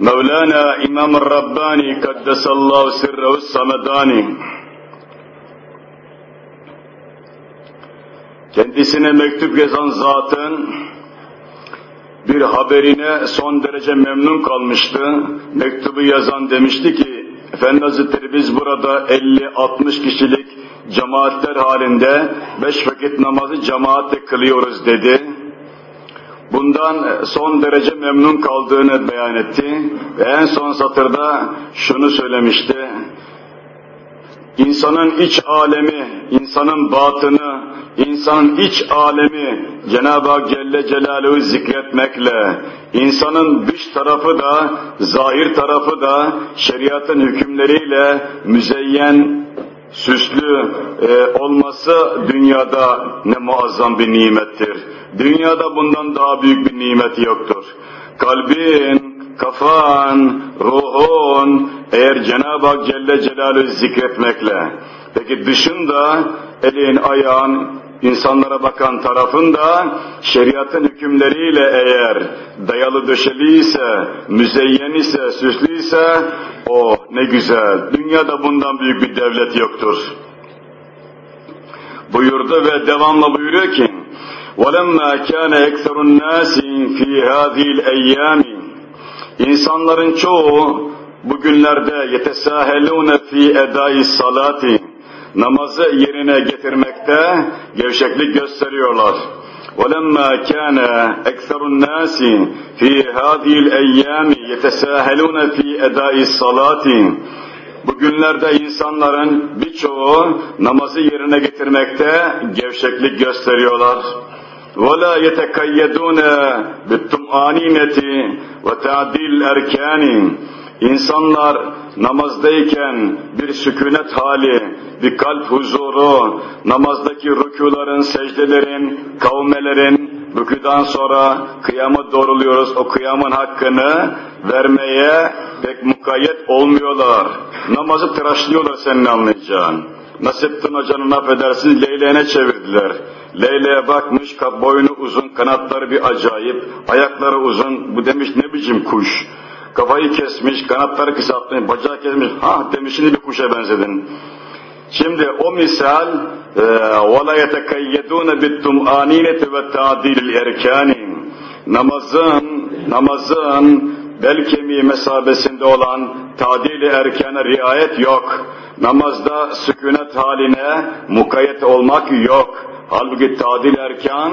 مولانا İmam Rabbani Kaddesallahu sirrehu samadani kendisine mektup yazan zatın bir haberine son derece memnun kalmıştı. Mektubu yazan demişti ki, Efendi Hazretleri biz burada 50-60 kişilik cemaatler halinde beş vakit namazı cemaatle kılıyoruz dedi. Bundan son derece memnun kaldığını beyan etti ve en son satırda şunu söylemişti. İnsanın iç alemi, insanın batını, insanın iç alemi Cenab-ı Hak Celle Celaluhu zikretmekle, insanın dış tarafı da, zahir tarafı da şeriatın hükümleriyle müzeyyen, süslü e, olması dünyada ne muazzam bir nimettir. Dünyada bundan daha büyük bir nimeti yoktur. Kalbin, kafan, ruhun eğer Cenab-ı Hak Celle Celaluhu zikretmekle, peki dışında elin, ayağın, insanlara bakan tarafında şeriatın hükümleriyle eğer dayalı döşeli ise, müzeyyen ise, süslü ise o ne güzel. Dünyada bundan büyük bir devlet yoktur. Buyurdu ve devamla buyuruyor ki وَلَمَّا كَانَ اَكْثَرُ النَّاسِ فِي هَذِهِ الْاَيَّامِ İnsanların çoğu bugünlerde yetesahelune fi edai salati namazı yerine getirmekte gevşeklik gösteriyorlar. وَلَمَّا كَانَ اَكْثَرُ النَّاسِ فِي هَذِهِ الْاَيَّامِ يَتَسَاهَلُونَ فِي اَدَاءِ الصَّلَاةِ Bugünlerde insanların birçoğu namazı yerine getirmekte gevşeklik gösteriyorlar. وَلَا يَتَكَيَّدُونَ بِالتُّمْآنِينَةِ وَتَعْدِيلِ الْاَرْكَانِ İnsanlar namazdayken bir sükunet hali, bir kalp huzuru, namazdaki rükuların, secdelerin, kavmelerin, rüküden sonra kıyama doğruluyoruz. O kıyamın hakkını vermeye pek mukayyet olmuyorlar. Namazı tıraşlıyorlar senin anlayacağın. Nasrettin Hoca'nın affedersiniz leyleğine çevirdiler. Leyleğe bakmış, boynu uzun, kanatları bir acayip, ayakları uzun, bu demiş ne biçim kuş Kafayı kesmiş, kanatları kısaltmış, bacağı kesmiş, ha demiş şimdi bir kuşa benzedin. Şimdi o misal وَلَا يَتَكَيَّدُونَ بِالتُّمْآنِينَةِ وَتَعْدِيلِ الْاَرْكَانِ Namazın, namazın bel kemiği mesabesinde olan tadili erkana riayet yok. Namazda sükunet haline mukayyet olmak yok. Halbuki tadil erkan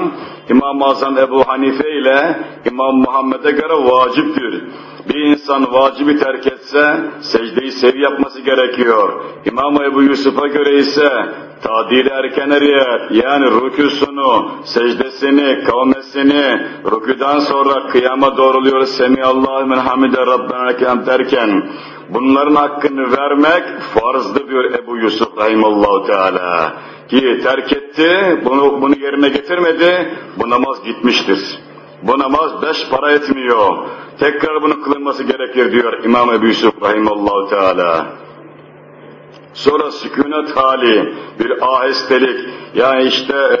İmam-ı Azam Ebu Hanife ile İmam Muhammed'e göre vaciptir. Bir insan vacibi terk etse secdeyi sevi yapması gerekiyor. İmam Ebu Yusuf'a göre ise tadil erken eriyet yani rüküsünü, secdesini, kavmesini, rüküden sonra kıyama doğruluyor. Semiyallahu men hamide Rabbena derken bunların hakkını vermek farzdı diyor Ebu Yusuf Rahimallahu Teala. Ki terk etti, bunu, bunu yerine getirmedi, bu namaz gitmiştir. Bu namaz beş para etmiyor. Tekrar bunu kılınması gerekir diyor İmam Ebu Yusuf Rahimallahu Teala. Sonra sükunet hali, bir ahestelik, yani işte e,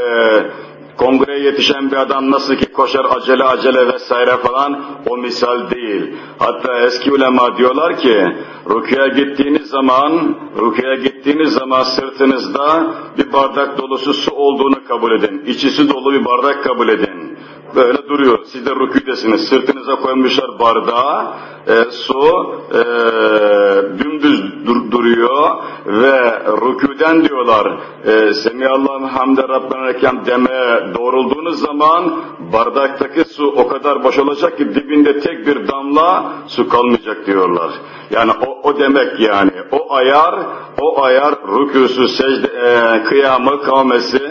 kongreye yetişen bir adam nasıl ki koşar acele acele vesaire falan o misal değil. Hatta eski ulema diyorlar ki rukiye gittiğiniz zaman rukiye gittiğiniz zaman sırtınızda bir bardak dolusu su olduğunu kabul edin. İçi su dolu bir bardak kabul edin. Böyle duruyor. Siz de rüküdesiniz. Sırtınıza koymuşlar bardağı. E, su e, dümdüz dur, duruyor ve rüküden diyorlar e, Semihallahü hamde Rabbena rekam demeye doğrulduğunuz zaman bardaktaki su o kadar boşalacak ki dibinde tek bir damla su kalmayacak diyorlar. Yani o, o demek yani. O ayar, o ayar rükûsü, secde, e, kıyamı, kavmesi,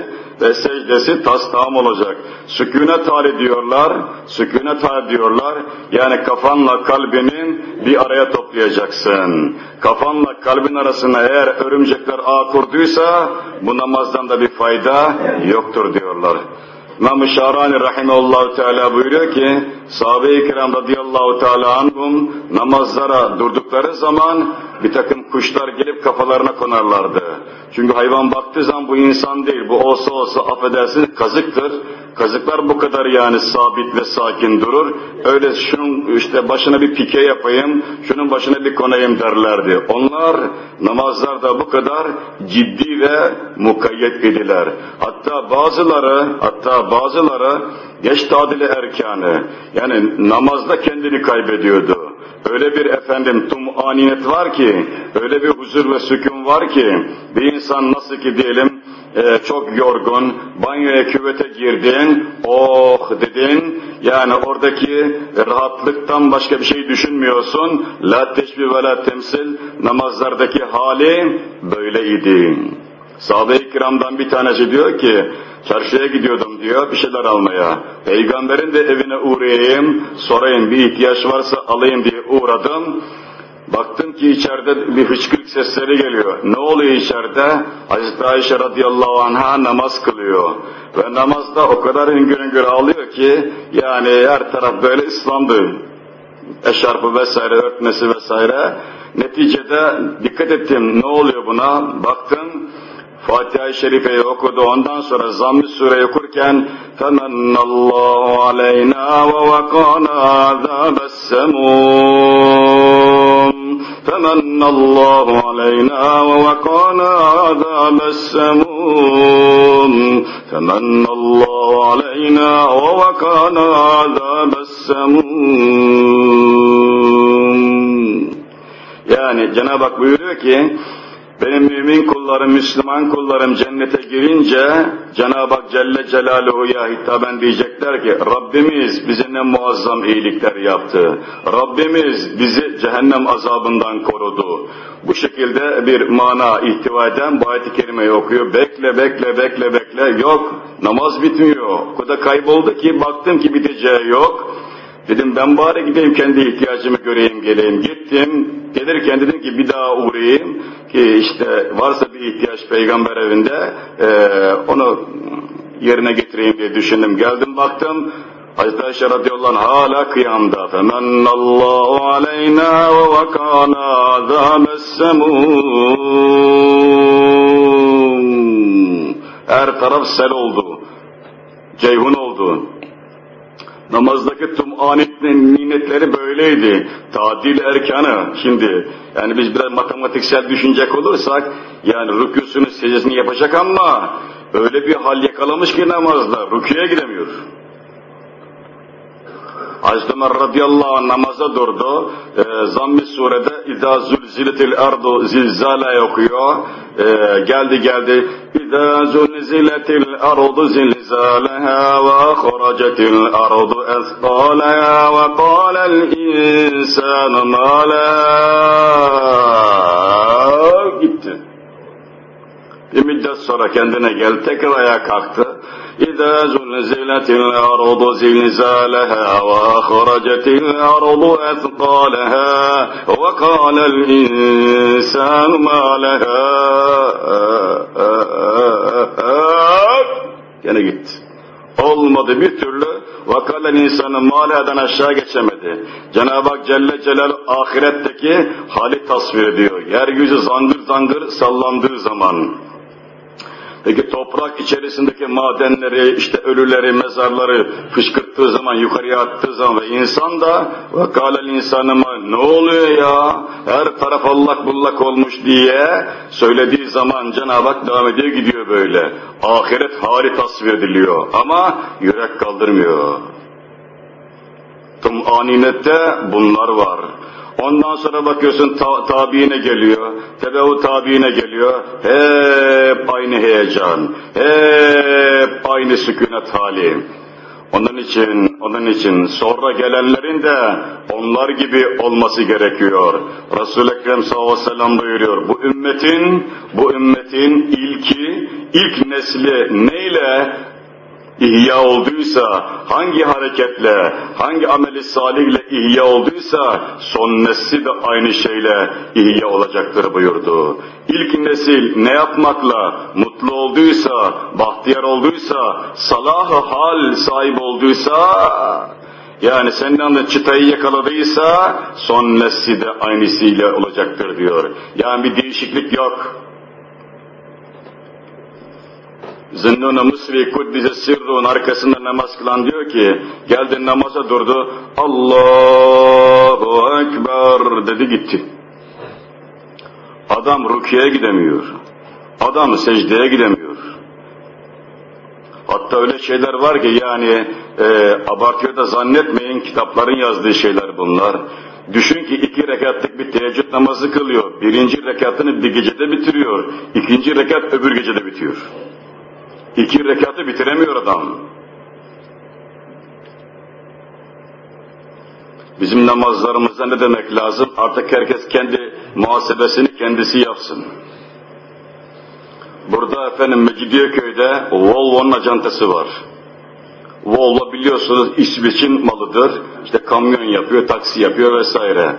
ve secdesi tas tam olacak. Sükunet hali diyorlar, sükunet hali diyorlar. Yani kafanla kalbinin bir araya toplayacaksın. Kafanla kalbin arasına eğer örümcekler ağ kurduysa bu namazdan da bir fayda yoktur diyorlar. İmam-ı Şahrani Rahimeullahu Teala buyuruyor ki, sahabe-i kiram radıyallahu teala anhum namazlara durdukları zaman bir takım kuşlar gelip kafalarına konarlardı. Çünkü hayvan baktığı zaman bu insan değil, bu olsa olsa affedersiniz kazıktır. Kazıklar bu kadar yani sabit ve sakin durur. Öyle şunun işte başına bir pike yapayım, şunun başına bir konayım derlerdi. Onlar namazlarda bu kadar ciddi ve mukayyet idiler. Hatta bazıları, hatta bazıları geç tadili erkanı, yani namazda kendini kaybediyordu. Öyle bir efendim tumaninet var ki, öyle bir huzur ve sükun var ki, bir insan nasıl ki diyelim e, çok yorgun, banyoya küvete girdin, oh dedin, yani oradaki rahatlıktan başka bir şey düşünmüyorsun, la teşbih ve la temsil, namazlardaki hali böyleydi. Sahabe-i kiramdan bir tanesi diyor ki, çarşıya gidiyordum diyor bir şeyler almaya. Peygamberin de evine uğrayayım, sorayım bir ihtiyaç varsa alayım diye uğradım. Baktım ki içeride bir hıçkırık sesleri geliyor. Ne oluyor içeride? Hazreti Ayşe radıyallahu anha namaz kılıyor. Ve namazda o kadar hüngür hüngür ağlıyor ki yani her taraf böyle ıslandı. Eşarpı vesaire örtmesi vesaire. Neticede dikkat ettim ne oluyor buna? Baktım Fatiha-i Şerife'yi okudu. Ondan sonra Zamm-ı Sure'yi okurken فَمَنَّ اللّٰهُ عَلَيْنَا وَوَقَانَا عَذَابَ السَّمُومِ فَمَنَّ اللّٰهُ عَلَيْنَا وَوَقَانَا عَذَابَ السَّمُومِ فَمَنَّ اللّٰهُ عَلَيْنَا وَوَقَانَا عَذَابَ السَّمُومِ Yani Cenab-ı Hak buyuruyor ki benim mümin kullarım, Müslüman kullarım cennete girince Cenab-ı Hak Celle Celaluhu'ya hitaben diyecekler ki Rabbimiz bize ne muazzam iyilikler yaptı. Rabbimiz bizi cehennem azabından korudu. Bu şekilde bir mana ihtiva eden bu ayet-i kerimeyi okuyor. Bekle, bekle, bekle, bekle. Yok, namaz bitmiyor. O kadar kayboldu ki baktım ki biteceği yok. Dedim ben bari gideyim kendi ihtiyacımı göreyim geleyim. Gittim. Gelirken dedim ki bir daha uğrayayım. Ki işte varsa bir ihtiyaç peygamber evinde e, onu yerine getireyim diye düşündüm. Geldim baktım. Hazreti Ayşe radıyallahu anh hala kıyamda. Femennallahu aleyna ve vakana azâmessemûm. Her taraf sel oldu. Ceyhun oldu Namazdaki tumanet nimetleri böyleydi. Tadil erkanı şimdi. Yani biz biraz matematiksel düşünecek olursak yani rükûsünü secdesini yapacak ama öyle bir hal yakalamış ki namazda rüküye gidemiyor. Hazreti Ömer radıyallahu anh namaza durdu. E, Zamm-ı surede İzâ zülziletil ardu zilzâle okuyor. E, geldi geldi. İzâ zülziletil ardu zilzâleha ve akhracetil ardu ethqâleha ve kâlel insânu mâlâ. Gitti. Bir müddet sonra kendine geldi, tekrar ayağa kalktı. إذا زلزلت الأرض زلزالها وأخرجت الأرض أثقالها وقال الإنسان ما لها Gene gitti. Olmadı bir türlü vakalen insanın maleden aşağı geçemedi. Cenab-ı Hak Celle Celal ahiretteki hali tasvir ediyor. Yeryüzü zangır zangır sallandığı zaman Peki toprak içerisindeki madenleri, işte ölüleri, mezarları fışkırttığı zaman, yukarıya attığı zaman ve insan da vakâlel insanıma ne oluyor ya, her taraf allak bullak olmuş diye söylediği zaman Cenab-ı Hak devam ediyor gidiyor böyle. Ahiret hali tasvir ediliyor ama yürek kaldırmıyor. Tüm aninette bunlar var. Ondan sonra bakıyorsun ta tabiine geliyor, tebeu tabiine geliyor. Hep aynı heyecan, hep aynı sükunet hali. Onun için, onun için sonra gelenlerin de onlar gibi olması gerekiyor. Resul-i Ekrem sallallahu aleyhi ve sellem buyuruyor. Bu ümmetin, bu ümmetin ilki, ilk nesli neyle ihya olduysa, hangi hareketle, hangi ameli salihle ihya olduysa, son nesli de aynı şeyle ihya olacaktır buyurdu. İlk nesil ne yapmakla mutlu olduysa, bahtiyar olduysa, salah hal sahibi olduysa, yani senin anda çıtayı yakaladıysa, son nesli de aynısıyla olacaktır diyor. Yani bir değişiklik yok. Zünnun-u Mısri Kuddise Sirru'nun arkasında namaz kılan diyor ki, geldi namaza durdu, Allahu Ekber dedi gitti. Adam rukiye gidemiyor. Adam secdeye gidemiyor. Hatta öyle şeyler var ki yani e, abartıyor da zannetmeyin kitapların yazdığı şeyler bunlar. Düşün ki iki rekatlık bir teheccüd namazı kılıyor. Birinci rekatını bir gecede bitiriyor. İkinci rekat öbür gecede bitiyor. İki rekatı bitiremiyor adam. Bizim namazlarımızda ne demek lazım? Artık herkes kendi muhasebesini kendisi yapsın. Burada efendim Mecidiyeköy'de Volvo'nun acantası var. Volvo biliyorsunuz İsveç'in malıdır. İşte kamyon yapıyor, taksi yapıyor vesaire.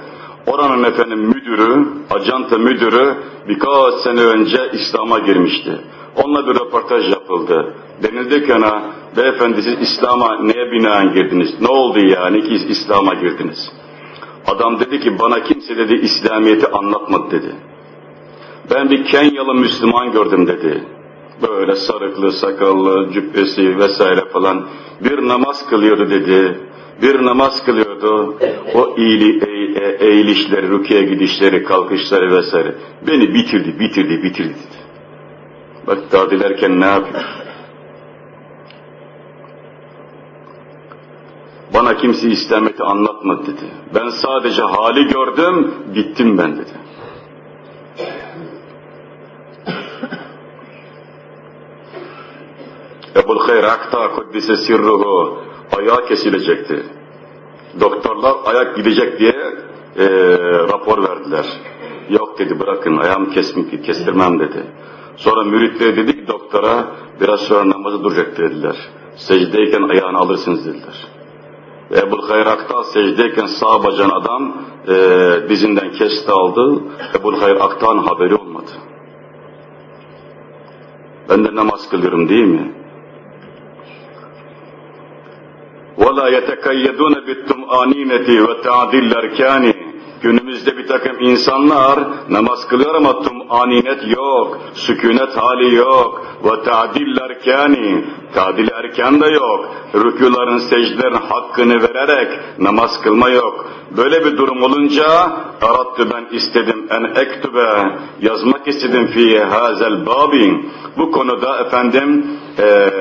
Oranın efendim müdürü, acanta müdürü birkaç sene önce İslam'a girmişti. Onunla bir röportaj yapıldı. Denildi ki ona, beyefendi siz İslam'a neye binaen girdiniz? Ne oldu yani ki İslam'a girdiniz? Adam dedi ki bana kimse dedi İslamiyet'i anlatmadı dedi. Ben bir Kenyalı Müslüman gördüm dedi. Böyle sarıklı, sakallı, cübbesi vesaire falan. Bir namaz kılıyordu dedi. Bir namaz kılıyordu. O iyili, e, e, eğilişleri, rukiye gidişleri, kalkışları vesaire. Beni bitirdi, bitirdi, bitirdi dedi. Bak dilerken ne yapıyor? Bana kimse İslamiyet'i anlatmadı dedi. Ben sadece hali gördüm, gittim ben dedi. Ebul Hayr Akta Kuddise Sirruhu ayağı kesilecekti. Doktorlar ayak gidecek diye e, rapor verdiler. Yok dedi bırakın ayağımı kesmek, kestirmem dedi. Sonra müritleri dedi ki doktora biraz sonra namazı duracak dediler. Secdeyken ayağını alırsınız dediler. Ebu Hayr Aktal secdeyken sağ bacağın adam e, dizinden kesti aldı. Ebu Hayr Aktal'ın haberi olmadı. Ben de namaz kılıyorum değil mi? وَلَا يَتَكَيَّدُونَ بِالتُّمْآنِينَةِ وَتَعْدِلَّ الْاَرْكَانِ Günümüzde bir takım insanlar. Namaz kılıyor ama tumaninet yok, sükunet hali yok, ve ta'dil erkani, tadil erken de yok, rüküların secdelerin hakkını vererek namaz kılma yok. Böyle bir durum olunca arattı ben istedim. En ektübe, yazmak istedim fi hazel babin. Bu konuda efendim ee,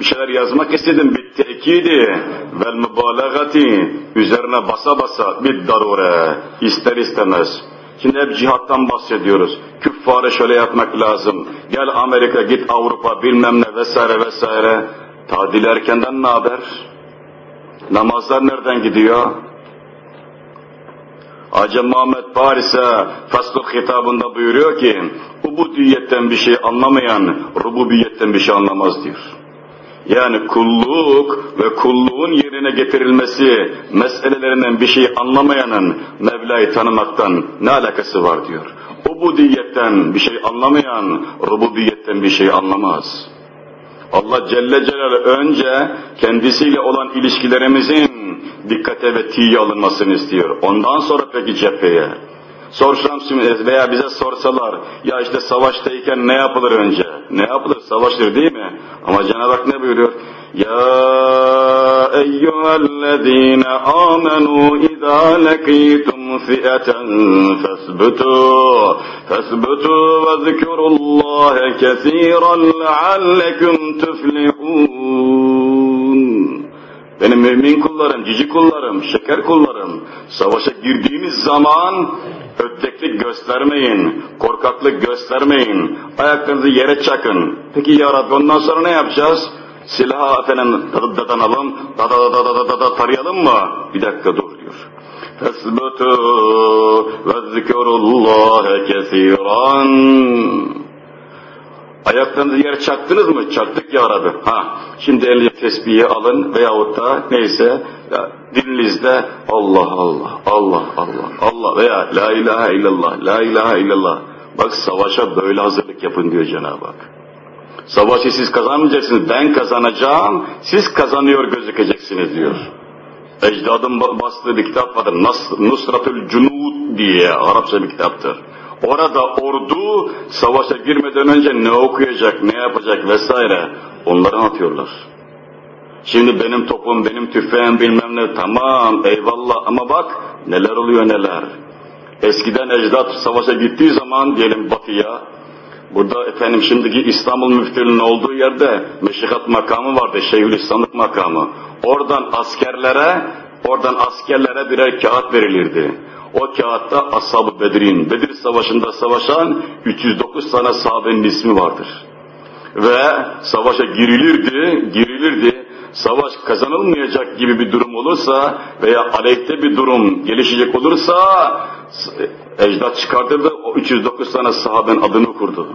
bir şeyler yazmak istedim. Bir tekidi. Vel mübalagati üzerine basa basa bir darure. İster istemez. Şimdi hep cihattan bahsediyoruz. Küffarı şöyle yapmak lazım. Gel Amerika git Avrupa bilmem ne vesaire vesaire. Tadil erkenden ne haber? Namazlar nereden gidiyor? Hacı Muhammed Paris'e Fasluk hitabında buyuruyor ki, ubudiyetten bir şey anlamayan, rububiyetten bir şey anlamaz diyor. Yani kulluk ve kulluğun yerine getirilmesi meselelerinden bir şey anlamayanın Mevla'yı tanımaktan ne alakası var diyor. Ubudiyetten bir şey anlamayan, rububiyetten bir şey anlamaz. Allah Celle Celaluhu önce kendisiyle olan ilişkilerimizin dikkate ve tiye alınmasını istiyor. Ondan sonra peki cepheye. Sorsam veya bize sorsalar, ya işte savaştayken ne yapılır önce? Ne yapılır? Savaştır değil mi? Ama Cenab-ı Hak ne buyuruyor? Ya eyyühellezine amenu izâ lekîtum fi'eten fesbütû fesbütû ve zikrullâhe kesîran leallekum tuflihûn benim mümin kullarım, cici kullarım, şeker kullarım, savaşa girdiğimiz zaman öddeklik göstermeyin, korkaklık göstermeyin, ayaklarınızı yere çakın. Peki ya Rabbi ondan sonra ne yapacağız? Silahı efendim dadanalım, dadadadadadada tarayalım mı? Bir dakika dur diyor. Tesbütü ve zikrullah kesiran. Ayaklarınızı yer çaktınız mı? Çaktık ya Rabbi. Ha, şimdi elinize tesbihi alın veyahut da neyse ya, dilinizde Allah Allah, Allah Allah, Allah veya La ilahe illallah, La ilahe illallah. Bak savaşa böyle hazırlık yapın diyor Cenab-ı Hak. Savaşı siz kazanmayacaksınız, ben kazanacağım, siz kazanıyor gözükeceksiniz diyor. Ecdadın bastığı bir kitap vardır, Nusratül Cunud diye Arapça bir kitaptır. Orada ordu savaşa girmeden önce ne okuyacak, ne yapacak vesaire onları anlatıyorlar. Şimdi benim topum, benim tüfeğim bilmem ne tamam eyvallah ama bak neler oluyor neler. Eskiden ecdat savaşa gittiği zaman diyelim batıya, burada efendim şimdiki İstanbul müftülüğünün olduğu yerde meşikat makamı vardı, Şeyhülislamlık makamı. Oradan askerlere, oradan askerlere birer kağıt verilirdi. O kağıtta Ashab-ı Bedir'in, Bedir Savaşı'nda savaşan 309 tane sahabenin ismi vardır. Ve savaşa girilirdi, girilirdi. Savaş kazanılmayacak gibi bir durum olursa veya aleyhte bir durum gelişecek olursa ecdat çıkartırdı, o 309 tane sahabenin adını kurdu.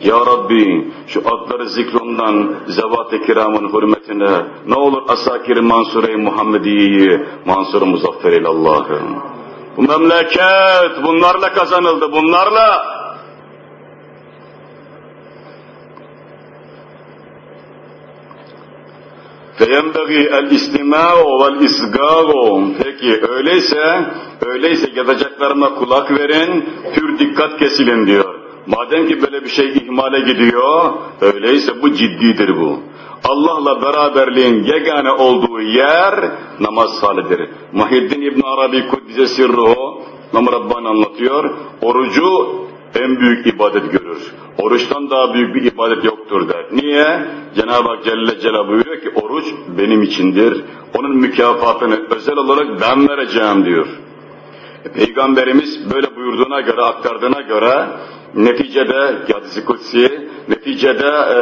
Ya Rabbi şu adları zikrundan zevat-ı kiramın hürmetine ne olur asakir Mansure-i Muhammediye'yi Mansur-u Muzaffer Allah'ım. Bu memleket bunlarla kazanıldı, bunlarla. فَيَنْبَغِي الْاِسْتِمَاءُ وَالْاِسْغَارُ Peki öyleyse, öyleyse yazacaklarıma kulak verin, pür dikkat kesilin diyor. Madem ki böyle bir şey ihmale gidiyor, öyleyse bu ciddidir bu. Allah'la beraberliğin yegane olduğu yer namaz halidir. Muhiddin İbn Arabi Kuddise Sirruhu, Nam Rabbani anlatıyor, orucu en büyük ibadet görür. Oruçtan daha büyük bir ibadet yoktur der. Niye? Cenab-ı Hak Celle Celal buyuruyor ki oruç benim içindir. Onun mükafatını özel olarak ben vereceğim diyor. E, Peygamberimiz böyle buyurduğuna göre, aktardığına göre neticede hadisi kutsi, neticede e,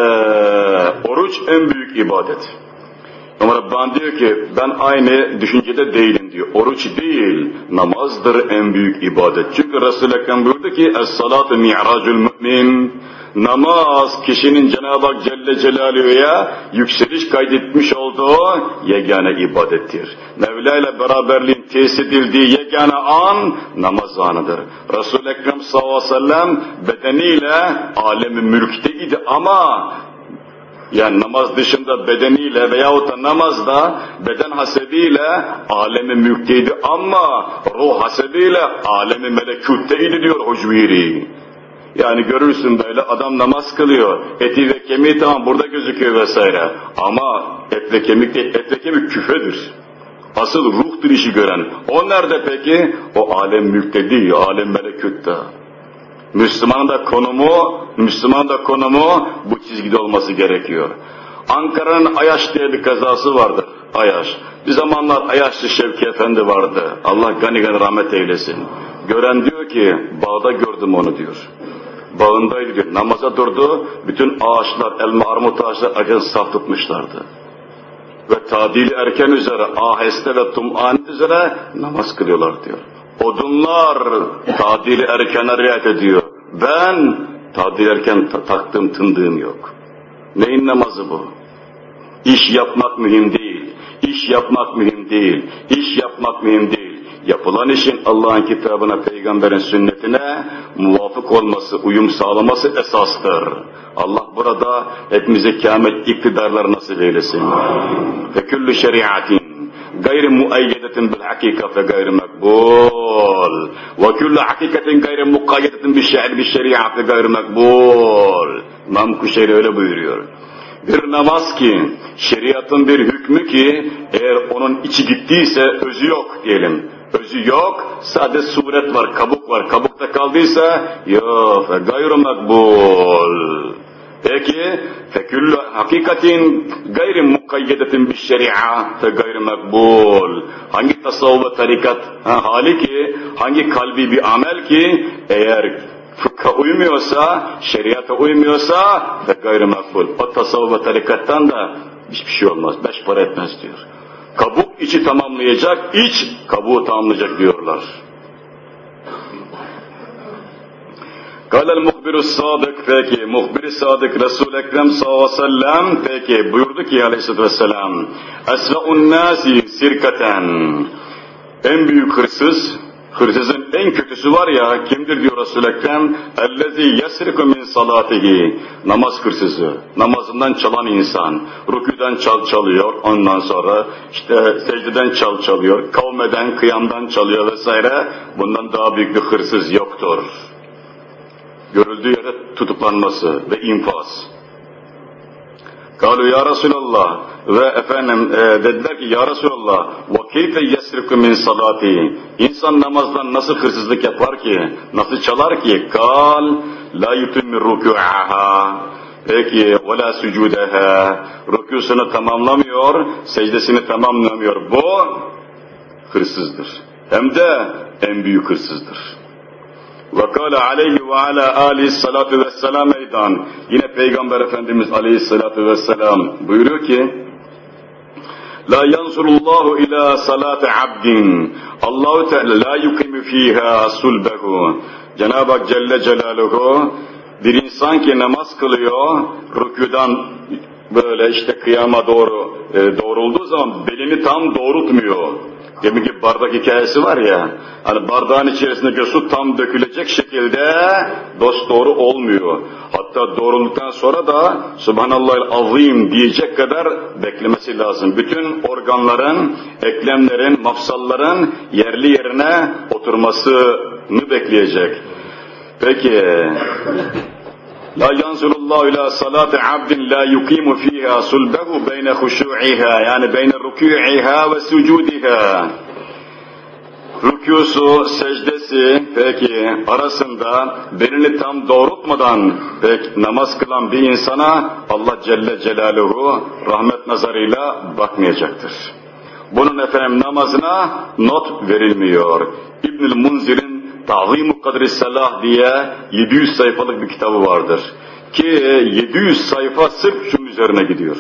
oruç en büyük ibadet. Ama Rabbani diyor ki ben aynı düşüncede değilim diyor. Oruç değil, namazdır en büyük ibadet. Çünkü Resul-i Ekrem buyurdu ki Es-salatu mi'racul mü'min Namaz kişinin Cenab-ı Hak Celle Celaluhu'ya yükseliş kaydetmiş olduğu yegane ibadettir. Mevla ile beraberliğin tesis edildiği yegane an namaz anıdır. Resul-i Ekrem sallallahu aleyhi ve sellem bedeniyle alemi mülkteydi ama yani namaz dışında bedeniyle veyahut da namazda beden hasebiyle alemi mülkteydi ama ruh hasebiyle alemi melekutteydi diyor Hucviri. Yani görürsün böyle adam namaz kılıyor. Eti ve kemiği tamam burada gözüküyor vesaire. Ama et ve kemik değil, et ve kemik küfedir. Asıl ruhtur işi gören. O nerede peki? O alem mülkte değil, alem melekütte. Müslümanın da konumu, Müslüman da konumu bu çizgide olması gerekiyor. Ankara'nın Ayaş diye bir kazası vardı. Ayaş. Bir zamanlar Ayaşlı Şevki Efendi vardı. Allah gani gani rahmet eylesin. Gören diyor ki, bağda gördüm onu diyor. Bağındaydı diyor. Namaza durdu. Bütün ağaçlar, elma armut ağaçlar erken saf tutmuşlardı. Ve tadili erken üzere, aheste ve tum'an üzere namaz kılıyorlar diyor. Odunlar tadili erkene riayet ediyor. Ben tadil erken ta taktığım tındığım yok. Neyin namazı bu? İş yapmak mühim değil. İş yapmak mühim değil. İş yapmak mühim değil. Yapılan işin Allah'ın kitabına, peygamberin sünnetine muvafık olması, uyum sağlaması esastır. Allah burada hepimize kâmet iktidarlar nasip eylesin. Ve küllü şeriatin gayri muayyedetin bil hakika fe gayri makbul. Ve küllü hakikatin gayri mukayyedetin bil şe'ri bil şeriat fe gayri makbul. İmam Kuşeyri öyle buyuruyor. Bir namaz ki, şeriatın bir hükmü ki, eğer onun içi gittiyse özü yok diyelim. Özü yok, sadece suret var, kabuk var. Kabukta kaldıysa, yok, gayru makbul. Peki, feküllü hakikatin gayri mukayyedetin bir şeria fe gayri makbul. Hangi tasavvuf ve tarikat ha, hali ki, hangi kalbi bir amel ki, eğer fıkha uymuyorsa, şeriata uymuyorsa ve gayri makbul. O tasavvuf ve tarikattan da Hiçbir şey olmaz. Beş para etmez diyor. Kabuk içi tamamlayacak, iç kabuğu tamamlayacak diyorlar. Galel muhbirü sadık peki, muhbir sadık Resul-i Ekrem sallallahu aleyhi ve sellem peki buyurdu ki aleyhissalatü vesselam Esve'un nasi sirkaten en büyük hırsız Hırsızın en kötüsü var ya kimdir diyor Resul-i Ekrem? Ellezî yesriku min salatihi. Namaz hırsızı. Namazından çalan insan. Rüküden çal çalıyor. Ondan sonra işte secdeden çal çalıyor. Kavmeden, kıyamdan çalıyor vesaire. Bundan daha büyük bir hırsız yoktur. Görüldüğü yere tutuklanması ve infaz. Kalu ya Resulallah ve efendim e, dediler ki ya Resulallah ve keyfe yesriku min salati? İnsan namazdan nasıl hırsızlık yapar ki? Nasıl çalar ki? Kal la yutimmi rükû'aha. Peki ve la sücudeha rükûsunu tamamlamıyor secdesini tamamlamıyor. Bu hırsızdır. Hem de en büyük hırsızdır ve aleyhi ve ala alihi salatu vesselam meydan. Yine Peygamber Efendimiz aleyhissalatu vesselam buyuruyor ki, La yansurullahu ila salati abdin. Allahu Teala la yukimu fiha sulbehu. Cenab-ı Celle Celaluhu bir insan ki namaz kılıyor, rüküden böyle işte kıyama doğru e, doğrulduğu zaman belini tam doğrultmuyor. Demin ki bardak hikayesi var ya, hani bardağın içerisindeki su tam dökülecek şekilde dost doğru olmuyor. Hatta doğrulduktan sonra da Subhanallahil azim diyecek kadar beklemesi lazım. Bütün organların, eklemlerin, mafsalların yerli yerine oturmasını bekleyecek. Peki, La yanzurullahu ila salati abdin la yuqimu fiha sulbehu beyne huşu'iha yani beyne rükû'iha ve sucudiha. Rükûsu, secdesi peki arasında belini tam doğrultmadan pek namaz kılan bir insana Allah Celle Celaluhu rahmet nazarıyla bakmayacaktır. Bunun efendim namazına not verilmiyor. İbnül Munzir'in Ta'zim-i Kadri Salah diye 700 sayfalık bir kitabı vardır. Ki 700 sayfa sırf şunun üzerine gidiyor.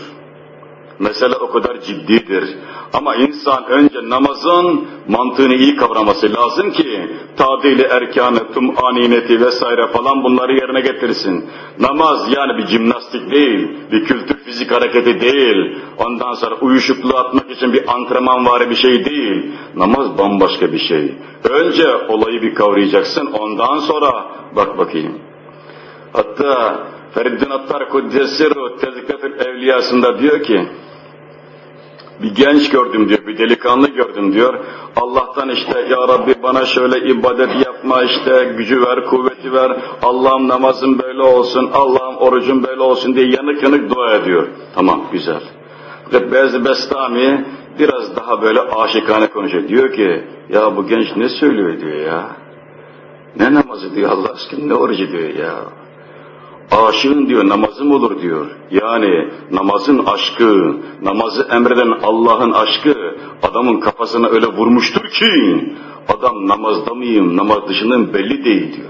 Mesele o kadar ciddidir. Ama insan önce namazın mantığını iyi kavraması lazım ki tadili erkanı, tumanineti vesaire falan bunları yerine getirsin. Namaz yani bir jimnastik değil, bir kültür fizik hareketi değil. Ondan sonra uyuşukluğu atmak için bir antrenman var bir şey değil. Namaz bambaşka bir şey. Önce olayı bir kavrayacaksın ondan sonra bak bakayım. Hatta Feriddin Attar Kuddesiru Tezkefül Evliyasında diyor ki bir genç gördüm diyor, bir delikanlı gördüm diyor. Allah'tan işte ya Rabbi bana şöyle ibadet yapma işte gücü ver, kuvveti ver. Allah'ım namazım böyle olsun, Allah'ım orucum böyle olsun diye yanık yanık dua ediyor. Tamam güzel. Bez Bestami biraz daha böyle aşikane konuşuyor. Diyor ki ya bu genç ne söylüyor diyor ya. Ne namazı diyor Allah aşkına ne orucu diyor ya. Aşığın diyor namazım olur diyor. Yani namazın aşkı, namazı emreden Allah'ın aşkı adamın kafasına öyle vurmuştur ki adam namazda mıyım, namaz dışındayım belli değil diyor.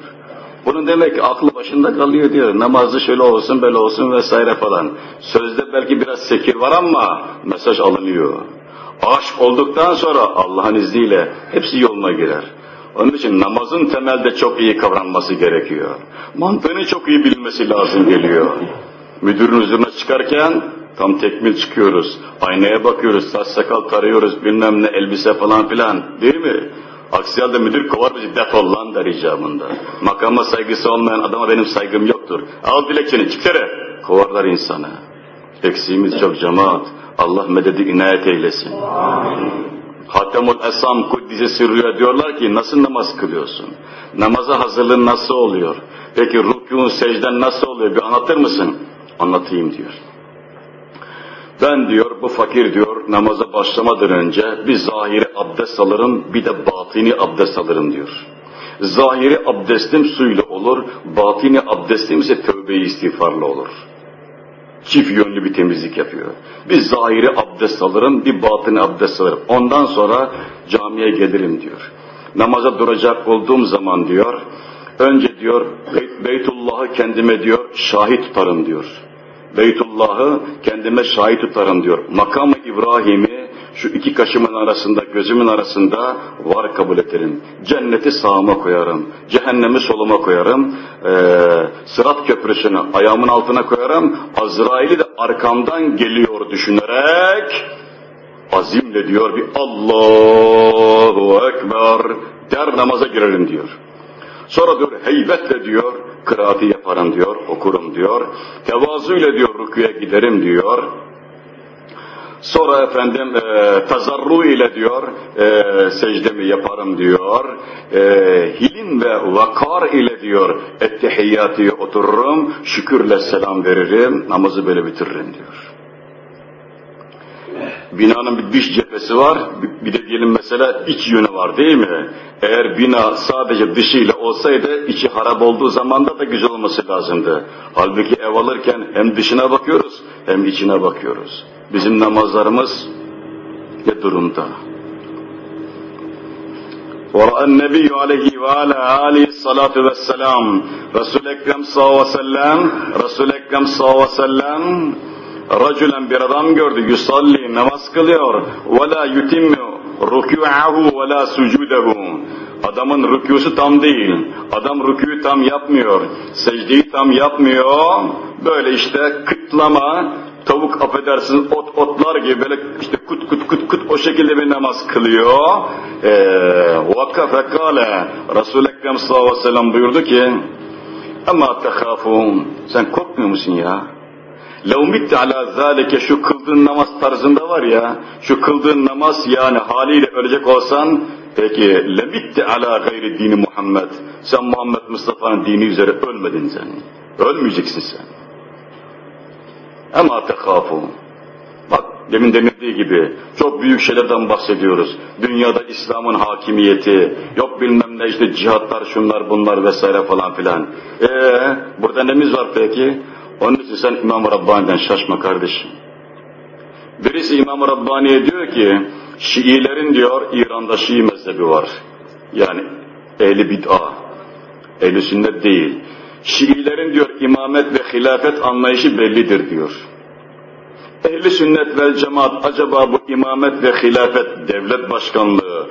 Bunun demek ki aklı başında kalıyor diyor. Namazı şöyle olsun böyle olsun vesaire falan. Sözde belki biraz sekir var ama mesaj alınıyor. Aşk olduktan sonra Allah'ın izniyle hepsi yoluna girer. Onun için namazın temelde çok iyi kavranması gerekiyor. Mantığını çok iyi bilmesi lazım geliyor. Müdürün huzuruna çıkarken tam tekmil çıkıyoruz. Aynaya bakıyoruz, saç sakal tarıyoruz, bilmem ne elbise falan filan değil mi? Aksi halde müdür kovar bizi defol lan der icabında. Makama saygısı olmayan adama benim saygım yoktur. Al dilekçeni çıksana. Kovarlar insanı. Eksiğimiz çok cemaat. Allah mededi inayet eylesin. Amin. Hatemul Esam Kuddise Sürrü'ye diyorlar ki nasıl namaz kılıyorsun? Namaza hazırlığın nasıl oluyor? Peki rükûn secden nasıl oluyor? Bir anlatır mısın? Anlatayım diyor. Ben diyor bu fakir diyor namaza başlamadan önce bir zahiri abdest alırım bir de batini abdest alırım diyor. Zahiri abdestim suyla olur, batini abdestim ise tövbe istiğfarla olur çift yönlü bir temizlik yapıyor. Bir zahiri abdest alırım, bir batını abdest alırım. Ondan sonra camiye gelirim diyor. Namaza duracak olduğum zaman diyor, önce diyor Beytullah'ı kendime diyor şahit tutarım diyor. Beytullah'ı kendime şahit tutarım diyor. Makamı İbrahim'i şu iki kaşımın arasında, gözümün arasında var kabul ederim. Cenneti sağıma koyarım, cehennemi soluma koyarım, ee, sırat köprüsünü ayağımın altına koyarım, Azrail'i de arkamdan geliyor düşünerek, azimle diyor bir Allahu Ekber der namaza girerim diyor. Sonra diyor heybetle diyor kıraati yaparım diyor, okurum diyor. Tevazuyla diyor rüküye giderim diyor. Sonra efendim e, tazarru ile diyor e, secdemi yaparım diyor. E, hilim ve vakar ile diyor ettehiyyatı otururum. Şükürle selam veririm. Namazı böyle bitiririm diyor. Binanın bir dış cephesi var, bir de diyelim mesela iç yönü var değil mi? Eğer bina sadece dışıyla olsaydı içi harap olduğu zamanda da güzel olması lazımdı. Halbuki ev alırken hem dışına bakıyoruz hem içine bakıyoruz. Bizim namazlarımız ne durumda? وَرَأَى النَّبِيُّ عَلَيْهِ وَعَلَى آلِهِ الصَّلَاةُ وَالسَّلَامُ Resul-i Ekrem sallallahu aleyhi ve sellem, Resul-i Ekrem sallallahu aleyhi ve sellem Racülen bir adam gördü, yusalli, namaz kılıyor. Ve la yutimmu rükû'ahu ve. Adamın rükûsu tam değil. Adam rükûyu tam yapmıyor. Secdeyi tam yapmıyor. Böyle işte kıtlama, tavuk affedersiniz ot otlar gibi böyle işte kut kut kut kut o şekilde bir namaz kılıyor. Vakka fekale Resul-i Ekrem sallallahu aleyhi ve sellem buyurdu ki ama tehafun sen korkmuyor musun ya? لَوْ مِتْ عَلَى ذَٰلِكَ Şu kıldığın namaz tarzında var ya, şu kıldığın namaz yani haliyle ölecek olsan, peki لَمِتْ عَلَى gayri dini Muhammed. Sen Muhammed Mustafa'nın dini üzere ölmedin sen. Ölmeyeceksin sen. Ama tekhafu. Bak demin demirdiği gibi çok büyük şeylerden bahsediyoruz. Dünyada İslam'ın hakimiyeti, yok bilmem ne işte cihatlar şunlar bunlar vesaire falan filan. Eee burada nemiz var peki? Onun için sen İmam-ı Rabbani'den şaşma kardeşim. Birisi İmam-ı Rabbani'ye diyor ki, Şiilerin diyor, İran'da Şii mezhebi var. Yani ehli bid'a, ehli sünnet değil. Şiilerin diyor imamet ve hilafet anlayışı bellidir diyor. Ehli sünnet vel cemaat acaba bu imamet ve hilafet devlet başkanlığı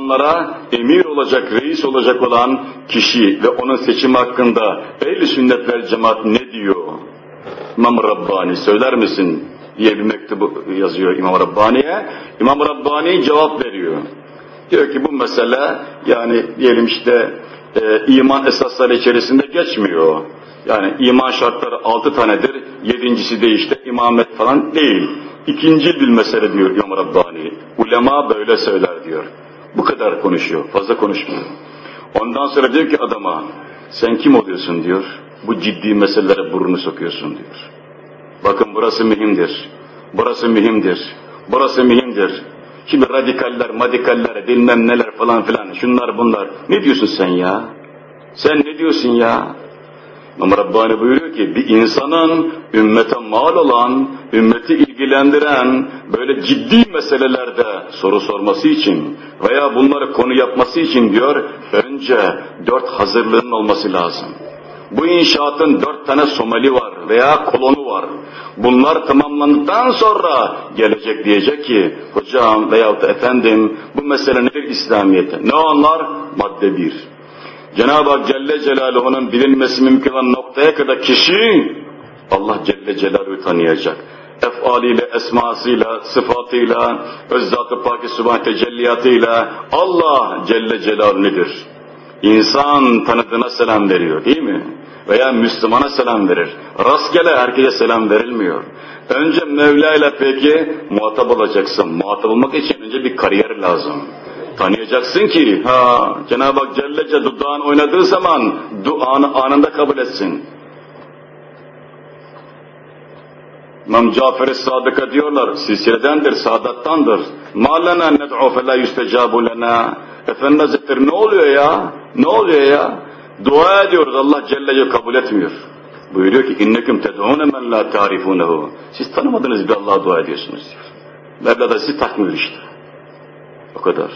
Müslümanlara emir olacak, reis olacak olan kişi ve onun seçimi hakkında ehli sünnet vel cemaat ne diyor? İmam Rabbani söyler misin? diye bir mektubu yazıyor İmam Rabbani'ye. İmam Rabbani cevap veriyor. Diyor ki bu mesele yani diyelim işte e, iman esasları içerisinde geçmiyor. Yani iman şartları altı tanedir, yedincisi de işte imamet falan değil. İkinci bir mesele diyor İmam Rabbani. Ulema böyle söyler diyor. Bu kadar konuşuyor, fazla konuşmuyor. Ondan sonra diyor ki adama, sen kim oluyorsun diyor. Bu ciddi meselelere burnunu sokuyorsun diyor. Bakın burası mühimdir. Burası mühimdir. Burası mühimdir. Şimdi radikaller, madikaller, bilmem neler falan filan, şunlar bunlar. Ne diyorsun sen ya? Sen ne diyorsun ya? Ama Rabbani buyuruyor ki bir insanın ümmete mal olan, ümmeti ilgilendiren böyle ciddi meselelerde soru sorması için veya bunları konu yapması için diyor önce dört hazırlığın olması lazım. Bu inşaatın dört tane somali var veya kolonu var. Bunlar tamamlandıktan sonra gelecek diyecek ki hocam veyahut efendim bu mesele nedir İslamiyet'te? Ne onlar? Madde bir. Cenab-ı Hak Celle Celaluhu'nun bilinmesi mümkün olan noktaya kadar kişi Allah Celle Celaluhu tanıyacak. Efaliyle, esmasıyla, sıfatıyla, öz zat-ı paki tecelliyatıyla Allah Celle Celaluhu nedir? İnsan tanıdığına selam veriyor değil mi? Veya Müslümana selam verir. Rastgele herkese selam verilmiyor. Önce Mevla ile peki muhatap olacaksın. Muhatap olmak için önce bir kariyer lazım. Tanıyacaksın ki ha Cenab-ı Hak Celle Celle dudağın oynadığı zaman duanı anında kabul etsin. İmam Cafer-i Sadık'a diyorlar, silsiledendir, saadattandır. مَا لَنَا نَدْعُ فَلَا يُسْتَجَابُ لَنَا Efendi Hazretleri ne oluyor ya? Ne oluyor ya? Dua ediyoruz, Allah Celle Celle kabul etmiyor. Buyuruyor ki, اِنَّكُمْ تَدْعُونَ مَنْ لَا تَعْرِفُونَهُ Siz tanımadığınız bir Allah'a dua ediyorsunuz diyor. Mevla da sizi takmıyor işte. O kadar.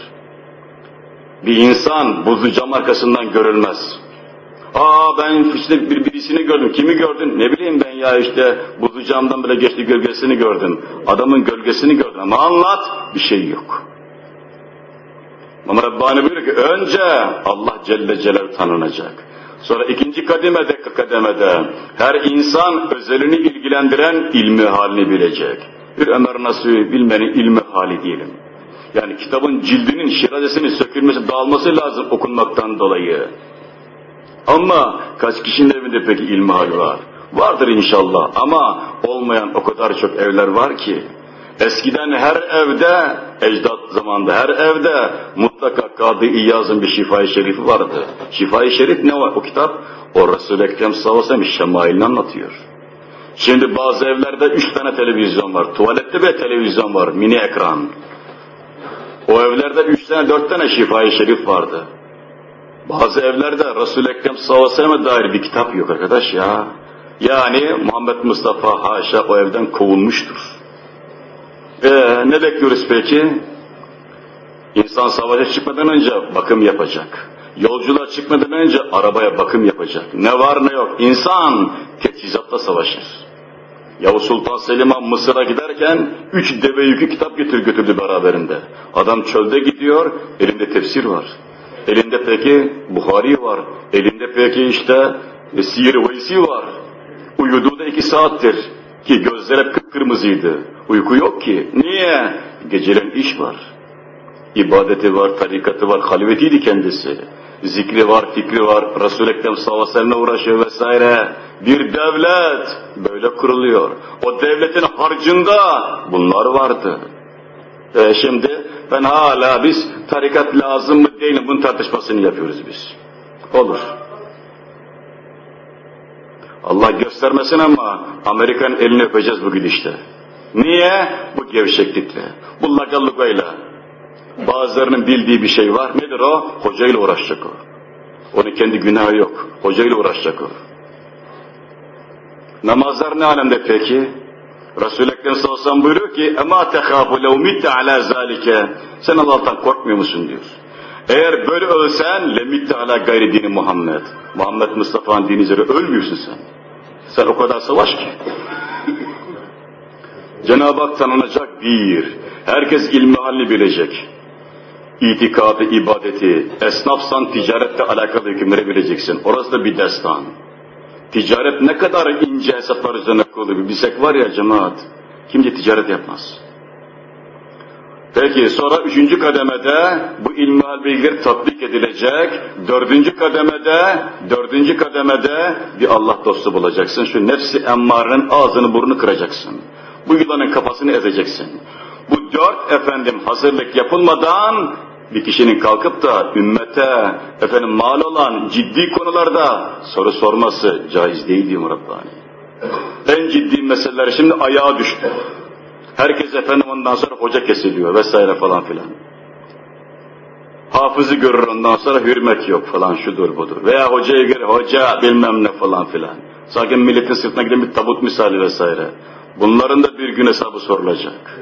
Bir insan buzlu cam arkasından görülmez. Aa ben işte bir, birisini gördüm. Kimi gördün? Ne bileyim ben ya işte buzlu camdan bile geçti gölgesini gördüm. Adamın gölgesini gördüm ama anlat bir şey yok. Ama Rabbani buyuruyor ki önce Allah Celle Celal tanınacak. Sonra ikinci kademede, kademede her insan özelini ilgilendiren ilmi halini bilecek. Bir Ömer Nasuhi bilmenin ilmi hali diyelim. Yani kitabın cildinin şirazesinin sökülmesi, dağılması lazım okunmaktan dolayı. Ama kaç kişinin evinde peki ilmi hali var? Vardır inşallah ama olmayan o kadar çok evler var ki. Eskiden her evde, ecdat zamanında her evde mutlaka Kadı İyaz'ın bir şifai şerifi vardı. Şifai şerif ne var o kitap? O Resul-i Ekrem aleyhi şemailini anlatıyor. Şimdi bazı evlerde üç tane televizyon var. Tuvalette bir televizyon var, mini ekran. O evlerde üç tane, dört tane şifai şerif vardı. Bazı evlerde Resul-i Ekrem sallallahu dair bir kitap yok arkadaş ya. Yani Muhammed Mustafa haşa o evden kovulmuştur. Ee, ne bekliyoruz peki? İnsan savaşa çıkmadan önce bakım yapacak. Yolculuğa çıkmadan önce arabaya bakım yapacak. Ne var ne yok. İnsan teçhizatla savaşır. Yavuz Sultan Selim Han Mısır'a giderken üç deve yükü kitap getir götürdü beraberinde. Adam çölde gidiyor, elinde tefsir var. Elinde peki Buhari var. Elinde peki işte e, Veysi var. Uyuduğu da iki saattir. Ki gözler hep kıpkırmızıydı. Uyku yok ki. Niye? Gecelen iş var. İbadeti var, tarikatı var, halvetiydi kendisi. Zikri var, fikri var, Resul-i Ekrem sallallahu uğraşıyor vesaire. Bir devlet böyle kuruluyor. O devletin harcında bunlar vardı. E şimdi ben hala biz tarikat lazım mı değil mi bunun tartışmasını yapıyoruz biz. Olur. Allah göstermesin ama Amerikan elini öpeceğiz bugün işte. Niye? Bu gevşeklikle, bu lagalıgayla. Bazılarının bildiği bir şey var. Nedir o? Hocayla uğraşacak o. Onun kendi günahı yok. Hocayla uğraşacak o. Namazlar ne alemde peki? Resul-i Ekrem sallallahu buyuruyor ki اَمَا تَخَافُ لَوْ مِتَّ عَلَى ذَٰلِكَ Sen Allah'tan korkmuyor musun diyor. Eğer böyle ölsen lemitte ala gayri dini Muhammed. Muhammed Mustafa'nın dini üzere ölmüyorsun sen. Sen o kadar savaş ki. Cenab-ı Hak tanınacak bir. Herkes ilmi halini bilecek. İtikadı, ibadeti, esnafsan ticarette alakalı hükümleri bileceksin. Orası da bir destan. Ticaret ne kadar ince hesaplar üzerine kurulu bir bilsek var ya cemaat. Kimse ticaret yapmaz. Peki sonra üçüncü kademede bu ilmihal bilgiler tatbik edilecek. Dördüncü kademede, dördüncü kademede bir Allah dostu bulacaksın. Şu nefsi emmarenin ağzını burnunu kıracaksın. Bu yılanın kafasını ezeceksin. Dört efendim hazırlık yapılmadan bir kişinin kalkıp da ümmete efendim mal olan ciddi konularda soru sorması caiz değil diyor Rabbani. En ciddi meseleler şimdi ayağa düştü. Herkes efendim ondan sonra hoca kesiliyor vesaire falan filan. Hafızı görür ondan sonra hürmet yok falan şudur budur. Veya hocaya göre hoca bilmem ne falan filan. Sanki milletin sırtına giden bir tabut misali vesaire. Bunların da bir gün hesabı sorulacak.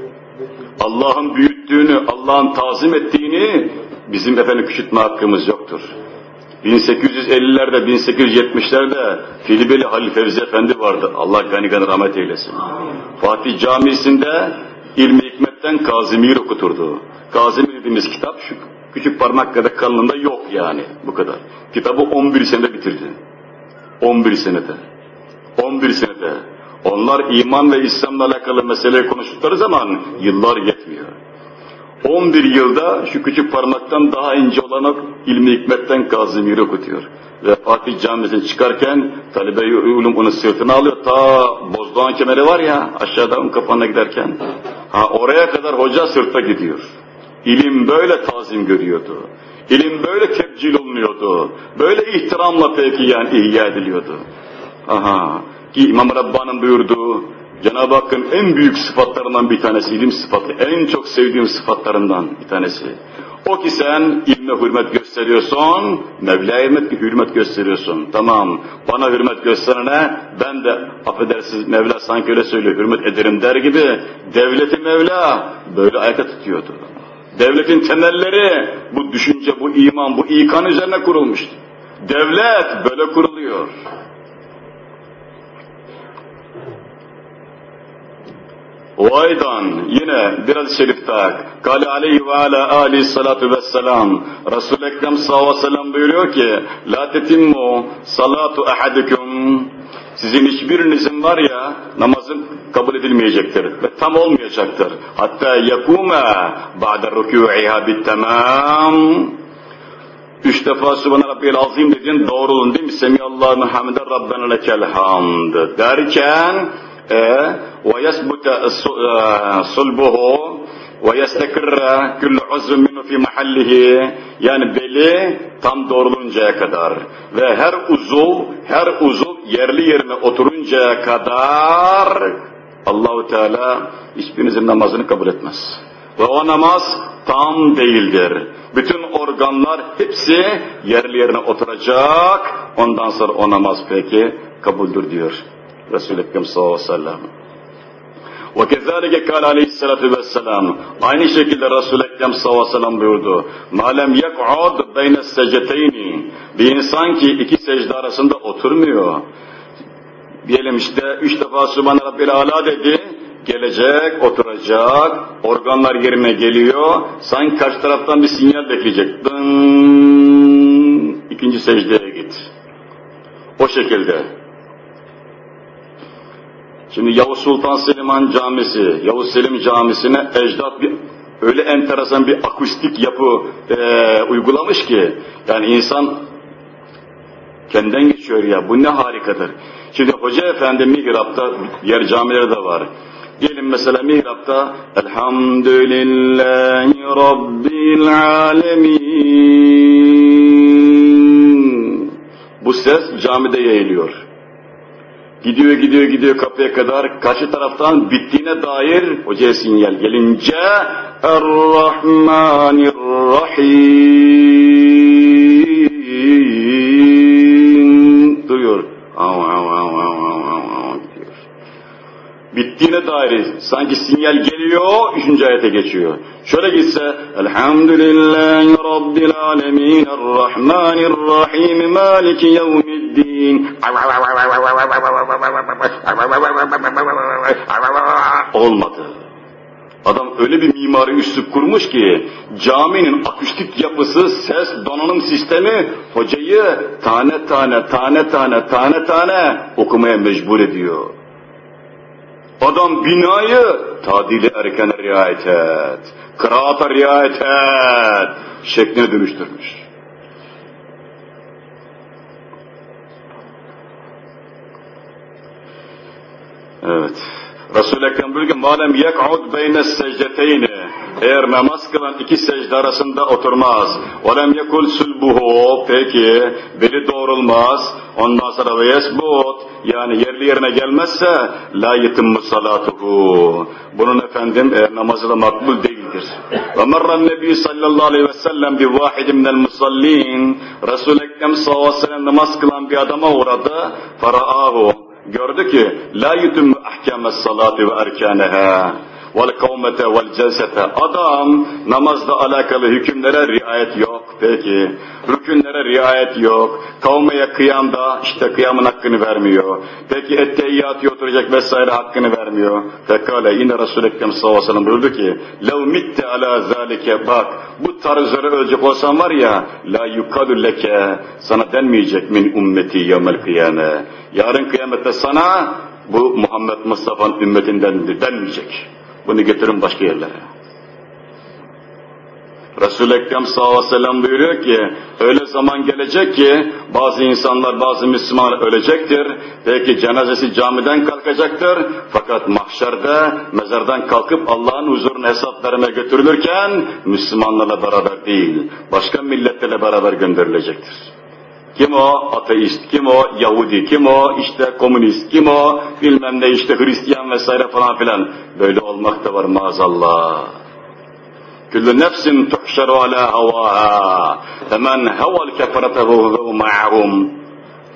Allah'ın büyüttüğünü, Allah'ın tazim ettiğini bizim efendim küçültme hakkımız yoktur. 1850'lerde, 1870'lerde Filibeli Halil Fevzi Efendi vardı. Allah gani gani rahmet eylesin. Fatih Camisi'nde ilmi hikmetten Kazimir okuturdu. Kazimir dediğimiz kitap şu küçük parmak kadar kalınlığında yok yani bu kadar. Kitabı 11 senede bitirdi. 11 senede. 11 senede. Onlar iman ve İslam'la alakalı meseleyi konuştukları zaman yıllar yetmiyor. 11 yılda şu küçük parmaktan daha ince olanı ilmi hikmetten Kazimir okutuyor. Ve Fatih Camisi'ne çıkarken talebe-i ulum onu sırtına alıyor. Ta Bozdoğan kemeri var ya aşağıda ön kapanına giderken. Ha oraya kadar hoca sırtta gidiyor. İlim böyle tazim görüyordu. İlim böyle tebcil olunuyordu. Böyle ihtiramla peki yani ihya ediliyordu. Aha. Ki İmam Rabbani'nin buyurduğu Cenab-ı Hakk'ın en büyük sıfatlarından bir tanesi, ilim sıfatı, en çok sevdiğim sıfatlarından bir tanesi. O ki sen ilme hürmet gösteriyorsun, Mevla'ya hürmet gösteriyorsun. Tamam, bana hürmet gösterene ben de affedersiniz Mevla sanki öyle söylüyor, hürmet ederim der gibi devleti Mevla böyle ayakta tutuyordu. Devletin temelleri bu düşünce, bu iman, bu ikan üzerine kurulmuştu. Devlet böyle kuruluyor. Vaydan yine biraz şerif daha. Kale aleyhi ve ala ali salatu vesselam. Resul-i Ekrem sallallahu aleyhi ve sellem buyuruyor ki La tetimmu salatu ahadikum sizin hiçbirinizin var ya namazın kabul edilmeyecektir ve tam olmayacaktır. Hatta yakume ba'de rükû'iha bittemam Üç defa Sübhane Rabbiyel Azim dediğin doğrulun değil mi? Semiyallahu Muhammeden Rabbena lekel hamd derken sulbuhu ve yestekirre küllü uzvun minhu fi mahallihi yani beli tam doğruluncaya kadar ve her uzuv her uzuv yerli yerine oturuncaya kadar Allahu Teala hiçbirinizin namazını kabul etmez. Ve o namaz tam değildir. Bütün organlar hepsi yerli yerine oturacak. Ondan sonra o namaz peki kabuldür diyor Resul-i Ekrem sallallahu aleyhi ve sellem. وَكَذَٰلِكَ قال aleyhissalatu vesselam. Aynı şekilde Resul-i Ekrem sallallahu aleyhi ve sellem buyurdu. مَا لَمْ يَقْعُدْ بَيْنَ السَّجَتَيْنِ Bir insan ki iki secde arasında oturmuyor. Diyelim işte üç defa Sübhane Rabbil Ala dedi, gelecek, oturacak, organlar yerine geliyor, sanki karşı taraftan bir sinyal bekleyecek. Dın, ikinci secdeye git. O şekilde. Şimdi Yavuz Sultan Selimhan Camisi, Yavuz Selim Camisi'ne ecdat bir öyle enteresan bir akustik yapı e, uygulamış ki, yani insan kendinden geçiyor ya, bu ne harikadır. Şimdi Hoca Efendi mihrapta, yer camileri de var. Diyelim mesela mihrapta Elhamdülillahi Rabbil Alemin Bu ses camide yayılıyor. Gidiyor gidiyor gidiyor kapıya kadar karşı taraftan bittiğine dair hocaya sinyal gelince Er-Rahmanir-Rahim duruyor. Av, av, av, av, av, av, gidiyor. Bittiğine dair sanki sinyal geliyor, üçüncü ayete geçiyor. Şöyle gitse Elhamdülillahi Rabbil Alemin Errahmanirrahim Maliki Yevmiddin Olmadı. Adam öyle bir mimari üslup kurmuş ki caminin akustik yapısı, ses, donanım sistemi hocayı tane tane, tane tane, tane tane okumaya mecbur ediyor. Adam binayı tadili erkene riayet et, kıraata riayet et şekline dönüştürmüş. Evet. Resul-i Ekrem buyuruyor ki madem yek'ud beyne secdeteyni eğer namaz kılan iki secde arasında oturmaz. Olem yekul sulbuhu peki beli doğrulmaz. Ondan sonra ve yesbut yani yerli yerine gelmezse la yetimmu salatuhu. Bunun efendim eğer namazı da makbul değildir. Ve merran nebi sallallahu aleyhi ve sellem bir vahid minel musallin Resul-i Ekrem sallallahu aleyhi ve sellem namaz kılan bir adama uğradı. Faraahu gördü ki la yutimmu ahkames salati ve erkaneha vel kavmete vel celsete adam namazla alakalı hükümlere riayet yok peki rükünlere riayet yok. Kavmeye kıyamda işte kıyamın hakkını vermiyor. Peki etteyyatı oturacak vesaire hakkını vermiyor. Fekale yine Resul-i Ekrem sallallahu aleyhi ve sellem ki lev mitte ala zalike bak bu tarzları ölecek olsan var ya la yukadu leke. Sana denmeyecek min ümmeti yevmel kıyame. Yarın kıyamette sana bu Muhammed Mustafa'nın ümmetinden denmeyecek. Bunu getirin başka yerlere. Resul-i Ekrem sallallahu aleyhi ve sellem buyuruyor ki öyle zaman gelecek ki bazı insanlar bazı Müslümanlar ölecektir. Belki cenazesi camiden kalkacaktır. Fakat mahşerde mezardan kalkıp Allah'ın huzuruna hesap vermeye götürülürken Müslümanlarla beraber değil başka milletlerle beraber gönderilecektir. Kim o? Ateist. Kim o? Yahudi. Kim o? İşte komünist. Kim o? Bilmem ne işte Hristiyan vesaire falan filan. Böyle olmak da var maazallah. Küllü nefsin tuhşeru ala havaha. Femen heval keferetehu ma'hum.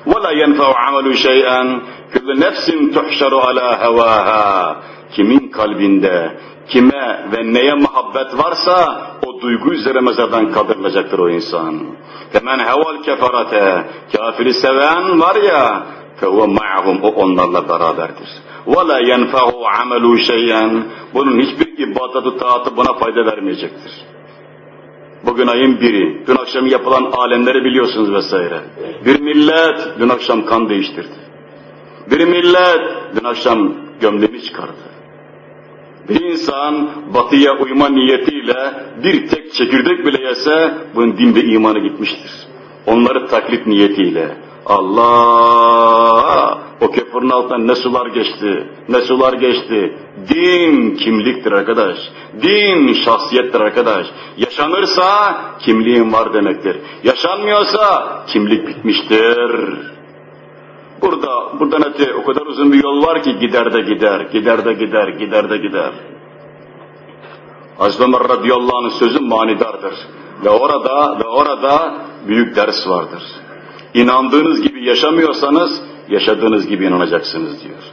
Ve la yenfe'u amelu şey'en. Küllü nefsin tuhşeru ala havaha. kimin kalbinde, kime ve neye muhabbet varsa o duygu üzere mezardan kaldırılacaktır o insan. Hemen heval kefarate, kafiri seven var ya, fehuve ma'hum o onlarla beraberdir. Ve la yenfehu amelu şeyen, bunun hiçbir ibadatı taatı buna fayda vermeyecektir. Bugün ayın biri, dün akşam yapılan alemleri biliyorsunuz vesaire. Bir millet dün akşam kan değiştirdi. Bir millet dün akşam gömleğini çıkardı. Bir insan batıya uyma niyetiyle bir tek çekirdek bile yese bunun din ve imanı gitmiştir. Onları taklit niyetiyle. Allah! O köprünün altından ne sular geçti, ne sular geçti. Din kimliktir arkadaş. Din şahsiyettir arkadaş. Yaşanırsa kimliğin var demektir. Yaşanmıyorsa kimlik bitmiştir. Burada, buradan öte o kadar uzun bir yol var ki gider de gider, gider de gider, gider de gider. Hazreti Ömer radıyallahu anh'ın sözü manidardır. Ve orada, ve orada büyük ders vardır. İnandığınız gibi yaşamıyorsanız, yaşadığınız gibi inanacaksınız diyor.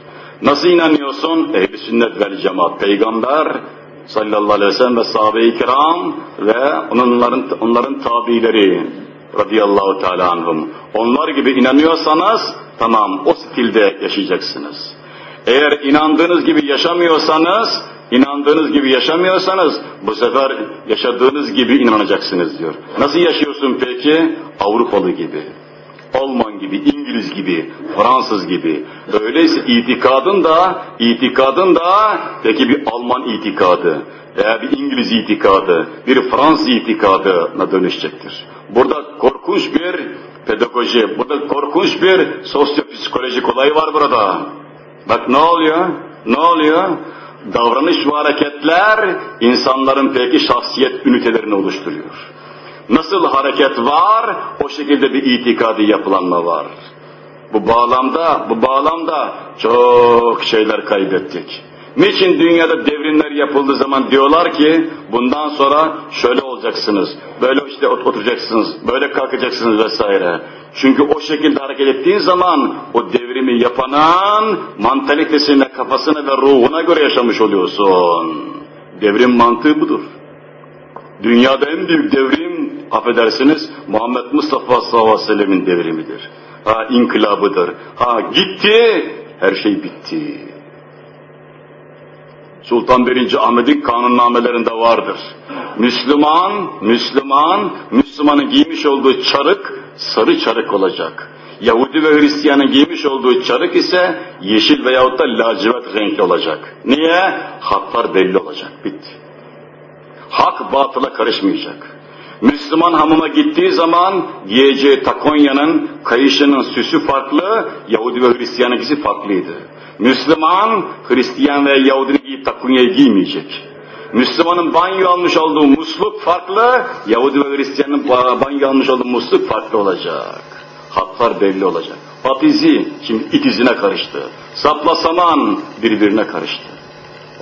Nasıl inanıyorsun? Ehl-i sünnet vel cemaat, peygamber sallallahu aleyhi ve sellem ve sahabe-i kiram ve onların, onların tabileri radıyallahu teala anhum. Onlar gibi inanıyorsanız tamam o stilde yaşayacaksınız. Eğer inandığınız gibi yaşamıyorsanız, inandığınız gibi yaşamıyorsanız bu sefer yaşadığınız gibi inanacaksınız diyor. Nasıl yaşıyorsun peki? Avrupalı gibi. Alman gibi, İngiliz gibi, Fransız gibi. Öyleyse itikadın da, itikadın da peki bir Alman itikadı veya bir İngiliz itikadı, bir Fransız itikadına dönüşecektir. Burada korkunç bir pedagoji, burada korkunç bir sosyopsikolojik olay var burada. Bak ne oluyor? Ne oluyor? Davranış ve hareketler insanların peki şahsiyet ünitelerini oluşturuyor. Nasıl hareket var, o şekilde bir itikadi yapılanma var. Bu bağlamda, bu bağlamda çok şeyler kaybettik. Niçin dünyada devrimler yapıldığı zaman diyorlar ki bundan sonra şöyle olacaksınız, böyle işte oturacaksınız, böyle kalkacaksınız vesaire. Çünkü o şekilde hareket ettiğin zaman o devrimi yapanın mantalitesine, kafasına ve ruhuna göre yaşamış oluyorsun. Devrim mantığı budur. Dünyada en büyük devrim, affedersiniz, Muhammed Mustafa sallallahu aleyhi ve sellemin devrimidir. Ha inkılabıdır. Ha gitti, her şey bitti. Sultan 1. Ahmet'in kanunnamelerinde vardır. Müslüman, Müslüman, Müslümanın giymiş olduğu çarık sarı çarık olacak. Yahudi ve Hristiyanın giymiş olduğu çarık ise yeşil veyahut da lacivert renkli olacak. Niye? Hatlar belli olacak. Bitti. Hak batıla karışmayacak. Müslüman hamama gittiği zaman giyeceği takonyanın, kayışının süsü farklı, Yahudi ve Hristiyanınkisi farklıydı. Müslüman, Hristiyan ve Yahudinin giyip takunyayı giymeyecek. Müslümanın banyo almış olduğu musluk farklı, Yahudi ve Hristiyanın banyo almış olduğu musluk farklı olacak. Hatlar belli olacak. Patizi şimdi it izine karıştı. Sapla saman birbirine karıştı.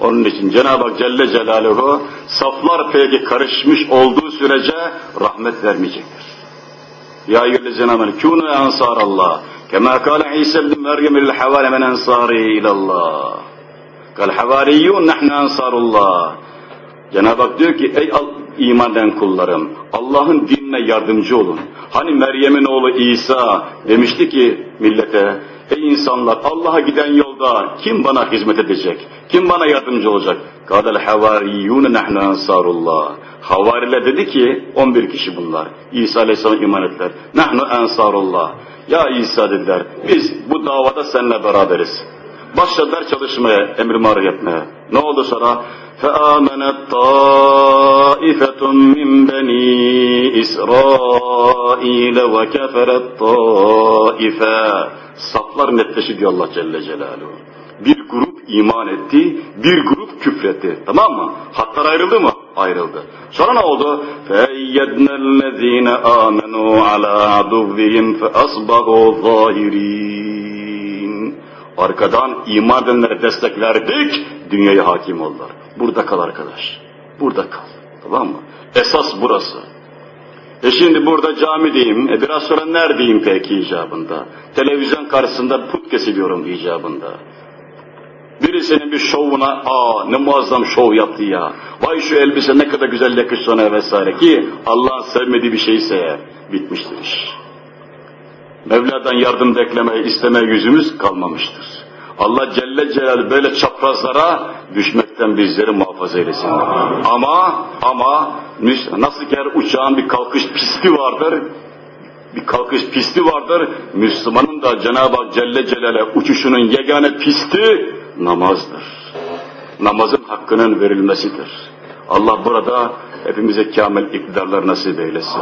Onun için Cenab-ı Hak Celle Celaluhu saflar peki karışmış olduğu sürece rahmet vermeyecektir. Ya eyyühellezine amel kûnû ensar Allah. Kema kâle İsa ibn Meryem il havâle men ensâri ilallah. Kal havariyyûn nahnu ensarullah. Cenab-ı Hak diyor ki ey iman eden kullarım Allah'ın dinine yardımcı olun. Hani Meryem'in oğlu İsa demişti ki millete ey insanlar Allah'a giden yolda kim bana hizmet edecek? Kim bana yardımcı olacak? Kadel havariyyûne nahnu ensarullah. Havariler dedi ki 11 kişi bunlar. İsa Aleyhisselam iman ettiler. Nahnu ensarullah. Ya İsa dediler biz bu davada seninle beraberiz. Başladılar çalışmaya, emri marif etmeye. Ne oldu sonra? فآمنت طائفة من بني إسرائيل وكفرت طائفة Saflar netleşi diyor Allah Celle Celaluhu. Bir grup iman etti, bir grup küfretti. Tamam mı? Hatlar ayrıldı mı? Ayrıldı. Sonra ne oldu? فَاَيَّدْنَا الَّذ۪ينَ آمَنُوا عَلَى عَدُوِّهِمْ فَأَصْبَغُوا ظَاهِر۪ينَ Arkadan iman edenlere desteklerdik, dünyaya hakim oldular. Burada kal arkadaş. Burada kal. Tamam mı? Esas burası. E şimdi burada camideyim. E biraz sonra neredeyim peki icabında? Televizyon karşısında put kesiliyorum icabında. Birisinin bir şovuna, aa ne muazzam şov yaptı ya. Vay şu elbise ne kadar güzel yakıştı ona vesaire ki Allah'ın sevmediği bir şeyse bitmiştir iş. Mevla'dan yardım bekleme, isteme yüzümüz kalmamıştır. Allah Celle Celal böyle çaprazlara düşmekten bizleri muhafaza eylesin. Ama, ama nasıl ki her uçağın bir kalkış pisti vardır, bir kalkış pisti vardır, Müslümanın da Cenab-ı Hak Celle Celal'e uçuşunun yegane pisti namazdır. Namazın hakkının verilmesidir. Allah burada hepimize kamil iktidarlar nasip eylesin.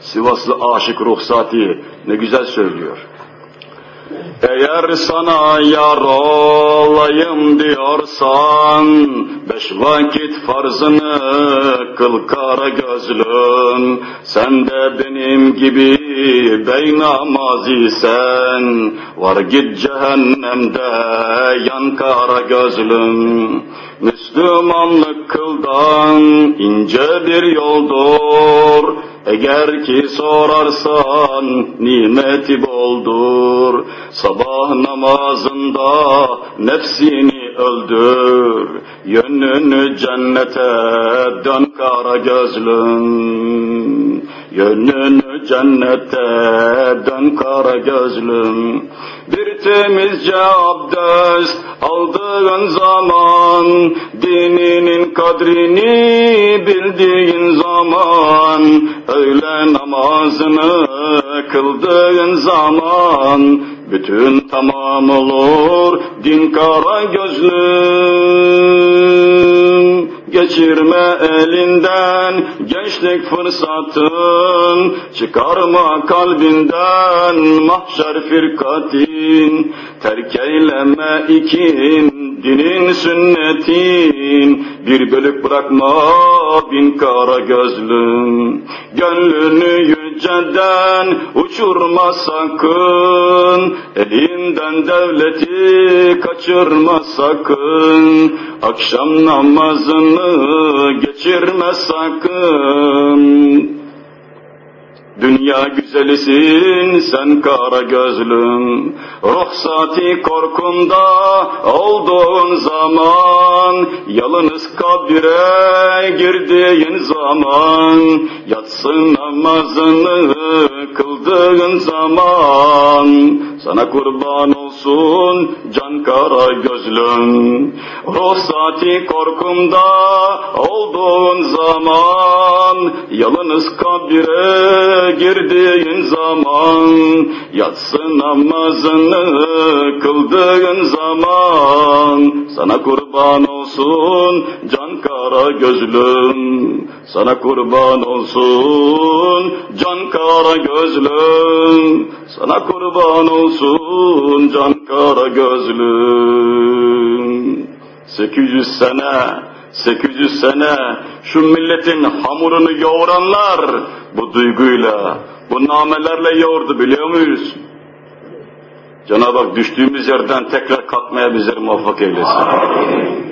Sivaslı aşık ruhsati ne güzel söylüyor. Eğer sana yar olayım diyorsan, beş vakit farzını kıl kara gözlüm. Sen de benim gibi bey namaz isen, var git cehennemde yan kara gözlüm. Müslümanlık kıldan ince bir yoldur, eğer ki sorarsan nimeti boldur. Sabah namazında nefsini öldür. Yönünü cennete dön kara gözlüm. Yönünü cennete dön kara gözlüm. Bir temizce abdest aldığın zaman, dininin kadrini bildiğin zaman, öğle namazını kıldığın zaman, bütün tamam olur din kara gözlüm. Geçirme elinden gençlik fırsatın, çıkarma kalbinden mahşer firkatin, terk eyleme ikin dinin sünnetin, bir bölük bırakma bin kara gözlüm. Gönlünü yüceden uçurma sakın, elinden devleti kaçırma sakın, akşam namazını geçirme sakın. Dünya güzelisin sen kara gözlüm, ruhsati korkunda olduğun zaman, yalınız kabire girdiğin zaman, yatsı namazını kıldığın zaman, sana kurban olsun can kara gözlüm, ruhsati korkumda olduğun zaman, yalınız kabire girdiğin zaman, yatsı namazını kıldığın zaman, sana kurban olsun can kara gözlüm, sana kurban olsun olsun can kara gözlüm sana kurban olsun can kara gözlüm 800 sene 800 sene şu milletin hamurunu yoğuranlar bu duyguyla, bu namelerle yoğurdu biliyor muyuz? Cenab-ı Hak düştüğümüz yerden tekrar kalkmaya bizleri muvaffak eylesin. Amin.